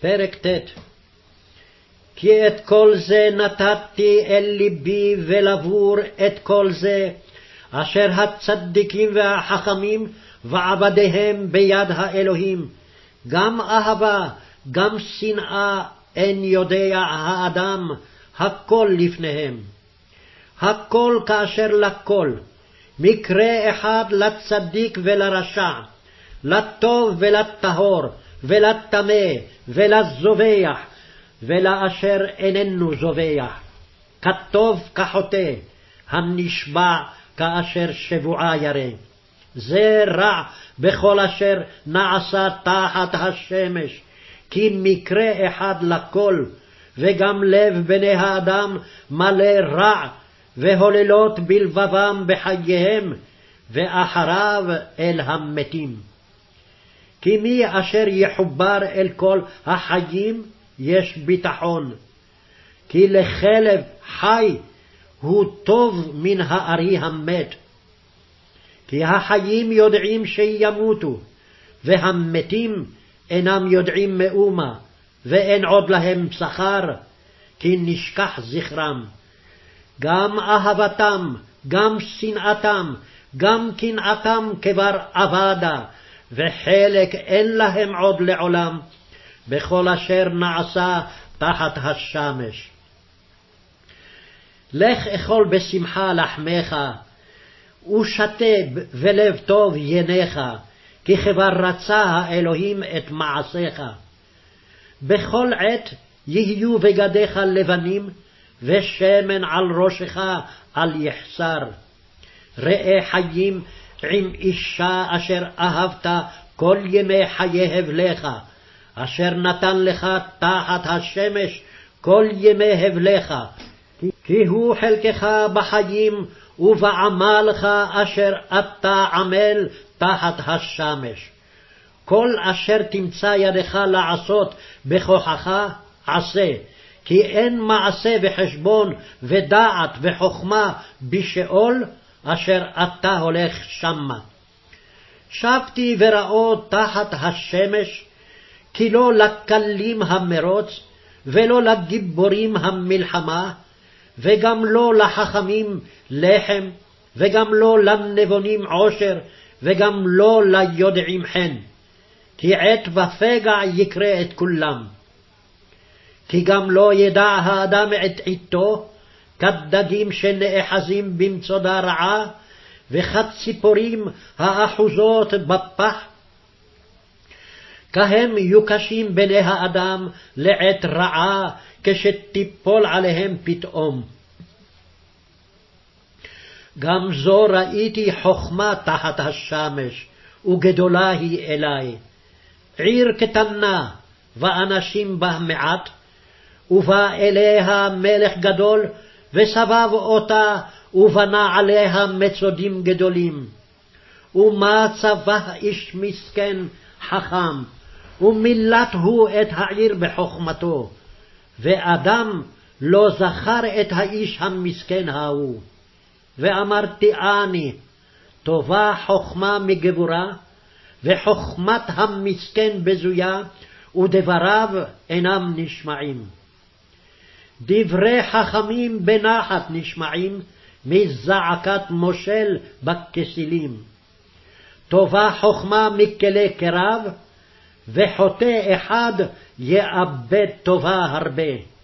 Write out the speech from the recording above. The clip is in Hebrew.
פרק ט' כי את כל זה נתתי אל ליבי ולבור את כל זה, אשר הצדיקים והחכמים ועבדיהם ביד האלוהים, גם אהבה, גם שנאה, אין יודע האדם, הכל לפניהם. הכל כאשר לכל, מקרה אחד לצדיק ולרשע, לטוב ולטהור, ולטמא, ולזובח, ולאשר איננו זובח, כטוב כחוטא, הנשבע כאשר שבועה ירא. זה רע בכל אשר נעשה תחת השמש, כי מקרה אחד לכל, וגם לב בני האדם מלא רע, והוללות בלבבם בחייהם, ואחריו אל המתים. כי מי אשר יחובר אל כל החיים יש ביטחון. כי לכלב חי הוא טוב מן הארי המת. כי החיים יודעים שימותו, והמתים אינם יודעים מאומה, ואין עוד להם שכר, כי נשכח זכרם. גם אהבתם, גם שנאתם, גם קנאתם כבר אבדה, וחלק אין להם עוד לעולם, בכל אשר נעשה תחת השמש. לך אכול בשמחה לחמך, ושתה ולב טוב יניך, כי כבר רצה האלוהים את מעשיך. בכל עת יהיו בגדיך לבנים, ושמן על ראשך אל יחסר. ראה חיים עם אישה אשר אהבת כל ימי חיי הבלך, אשר נתן לך תחת השמש כל ימי הבלך, כי הוא חלקך בחיים ובעמלך אשר אתה עמל תחת השמש. כל אשר תמצא ידך לעשות בכוחך, עשה, כי אין מעשה וחשבון ודעת וחכמה בשאול, אשר אתה הולך שמה. שבתי וראו תחת השמש, כי לא לקלים המרוץ, ולא לגיבורים המלחמה, וגם לא לחכמים לחם, וגם לא לנבונים עושר, וגם לא ליודעים חן. כי עת ופגע יקרה את כולם. כי גם לא ידע האדם את עתו, כדגים שנאחזים במצודה רעה, וכציפורים האחוזות בפח. כהם יוקשים בני האדם לעת רעה, כשתיפול עליהם פתאום. גם זו ראיתי חכמה תחת השמש, וגדולה היא אלי. עיר קטנה, ואנשים בה מעט, ובא אליה מלך גדול, וסבב אותה, ובנה עליה מצודים גדולים. ומה צבא איש מסכן חכם, ומילת הוא את העיר בחוכמתו, ואדם לא זכר את האיש המסכן ההוא. ואמרתי אני, טובה חכמה מגבורה, וחכמת המסכן בזויה, ודבריו אינם נשמעים. דברי חכמים בנחת נשמעים, מזעקת מושל בכסילים. טובה חכמה מכלי קרב, וחוטא אחד יאבד טובה הרבה.